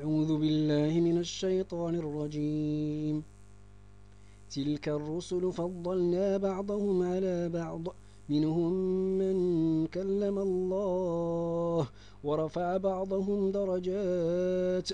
أعوذ بالله من الشيطان الرجيم. تلك الرسل فضلنا بعضهم على بعض. منهم من كلم الله ورفع بعضهم درجات.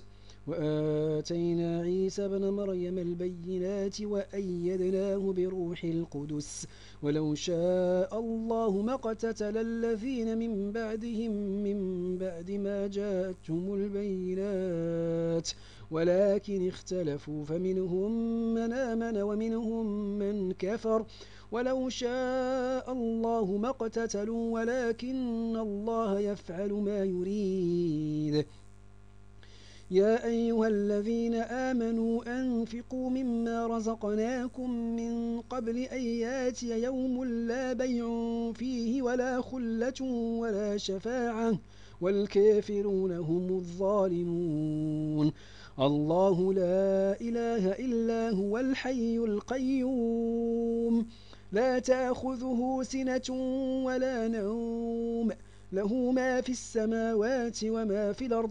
وآتينا عيسى بن مريم البينات وأيدناه بروح القدس. ولو شاء الله ما اقتتل الذين من بعدهم من بعد ما جاءتهم البينات. ولكن اختلفوا فمنهم من آمن ومنهم من كفر. ولو شاء الله ما اقتتلوا ولكن الله يفعل ما يريد. يا أيها الذين آمنوا أنفقوا مما رزقناكم من قبل أن يأتي يوم لا بيع فيه ولا خلة ولا شفاعة والكافرون هم الظالمون. الله لا إله إلا هو الحي القيوم. لا تأخذه سنة ولا نوم. له ما في السماوات وما في الأرض.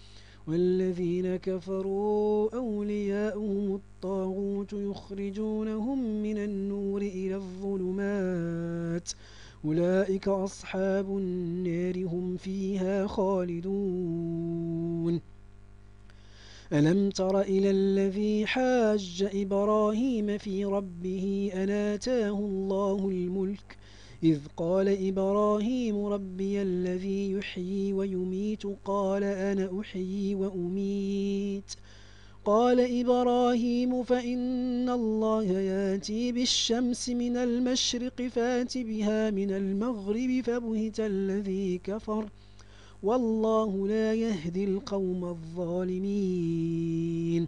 والذين كفروا أولياؤهم الطاغوت يخرجونهم من النور إلى الظلمات. أولئك أصحاب النار هم فيها خالدون. ألم تر إلى الذي حاج إبراهيم في ربه أن آتاه الله الملك إذ قال إبراهيم ربي الذي يحيي ويميت قال أنا أحيي وأميت. قال إبراهيم فإن الله يأتي بالشمس من المشرق فات بها من المغرب فبهت الذي كفر والله لا يهدي القوم الظالمين.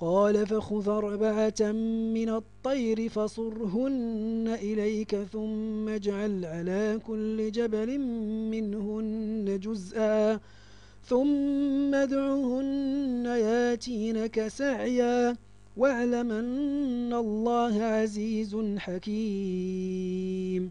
قال فخذ أربعة من الطير فصرهن إليك ثم اجعل على كل جبل منهن جزءا ثم ادعهن ياتينك سعيا واعلم أن الله عزيز حكيم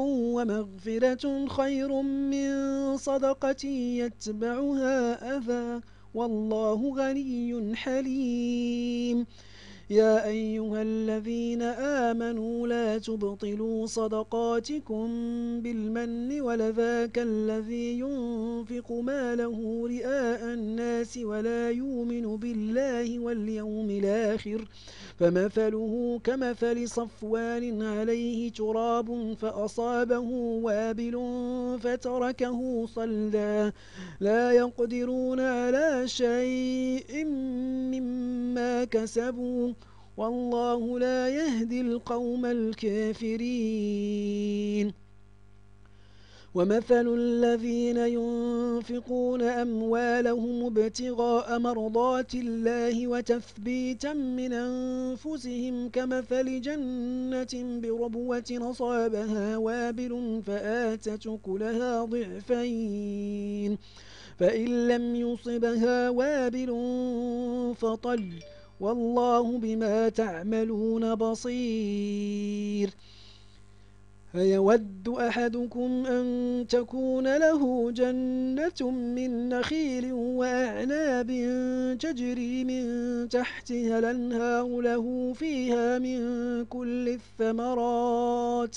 ومغفرة خير من صدقة يتبعها أذى. والله غني حليم. يا أيها الذين آمنوا لا تبطلوا صدقاتكم بالمن ولذاك الذي ينفق ماله رئاء الناس ولا يؤمن بالله واليوم الآخر. فمثله كمثل صفوان عليه تراب فأصابه وابل فتركه صلدا. لا يقدرون على شيء مما كسبوا. والله لا يهدي القوم الكافرين. ومثل الذين ينفقون أموالهم ابتغاء مرضات الله وتثبيتا من أنفسهم كمثل جنة بربوة أصابها وابل فآتت كلها ضعفين. فإن لم يصبها وابل فطل. والله بما تعملون بصير. أيود أحدكم أن تكون له جنة من نخيل وأعناب تجري من تحتها الأنهار له فيها من كل الثمرات.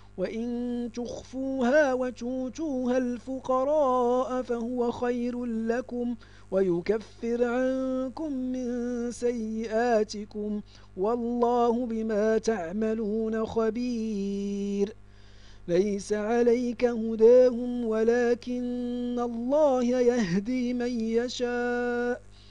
وإن تخفوها وتوتوها الفقراء فهو خير لكم ويكفر عنكم من سيئاتكم والله بما تعملون خبير. ليس عليك هداهم ولكن الله يهدي من يشاء.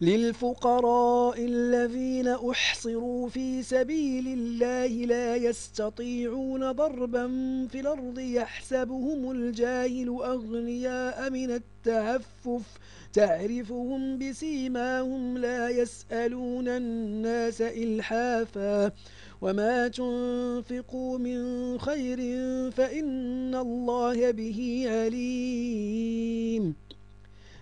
للفقراء الذين أحصروا في سبيل الله لا يستطيعون ضربا في الأرض يحسبهم الجاهل أغنياء من التعفف تعرفهم بسيماهم لا يسألون الناس إلحافا. وما تنفقوا من خير فإن الله به عليم.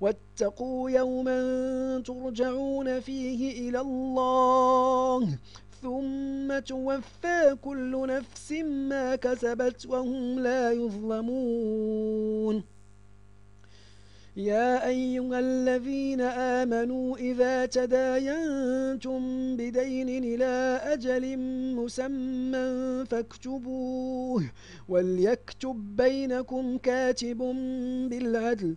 واتقوا يوما ترجعون فيه إلى الله ثم توفى كل نفس ما كسبت وهم لا يظلمون. يا أيها الذين آمنوا إذا تداينتم بدين إلى أجل مسمى فاكتبوه وليكتب بينكم كاتب بالعدل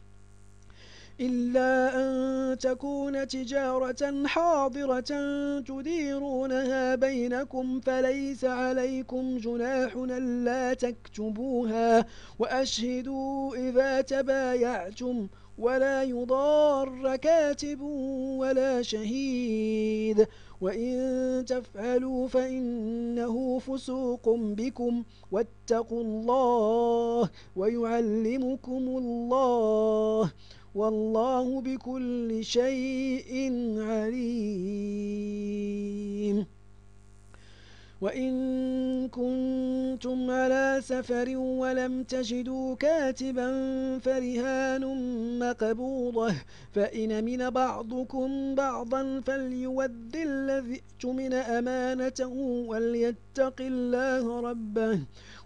إلا أن تكون تجارة حاضرة تديرونها بينكم فليس عليكم جناح ألا تكتبوها وأشهدوا إذا تبايعتم ولا يضار كاتب ولا شهيد وإن تفعلوا فإنه فسوق بكم واتقوا الله ويعلمكم الله والله بكل شيء عليم. وإن كنتم على سفر ولم تجدوا كاتبا فرهان مقبوضة فإن من بعضكم بعضا فليود الذي اؤتمن أمانته وليتق الله ربه.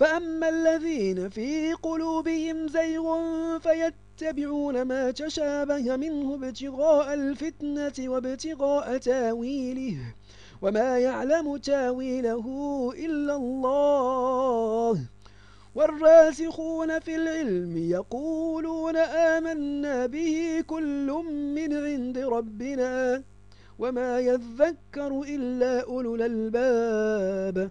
فأما الذين في قلوبهم زيغ فيتبعون ما تشابه منه ابتغاء الفتنة وابتغاء تاويله وما يعلم تاويله إلا الله. والراسخون في العلم يقولون آمنا به كل من عند ربنا وما يذكر إلا أولو الألباب.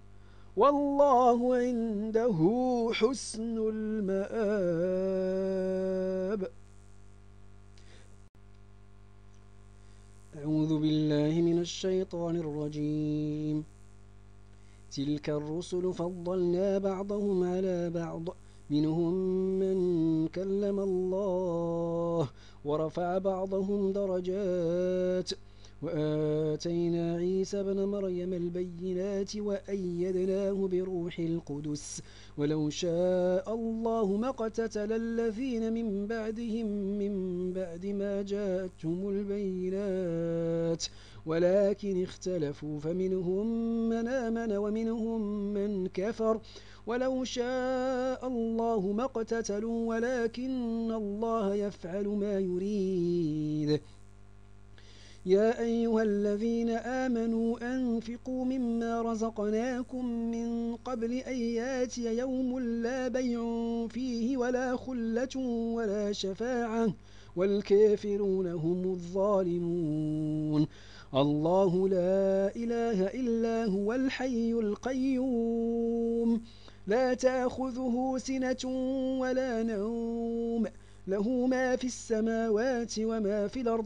والله عنده حسن المآب. أعوذ بالله من الشيطان الرجيم. تلك الرسل فضلنا بعضهم على بعض. منهم من كلم الله ورفع بعضهم درجات. وآتينا عيسى بن مريم البينات وأيدناه بروح القدس. ولو شاء الله ما اقتتل الذين من بعدهم من بعد ما جاءتهم البينات. ولكن اختلفوا فمنهم من آمن ومنهم من كفر. ولو شاء الله ما اقتتلوا ولكن الله يفعل ما يريد. يا أيها الذين آمنوا أنفقوا مما رزقناكم من قبل أن يأتي يوم لا بيع فيه ولا خلة ولا شفاعة والكافرون هم الظالمون. الله لا إله إلا هو الحي القيوم. لا تأخذه سنة ولا نوم. له ما في السماوات وما في الأرض.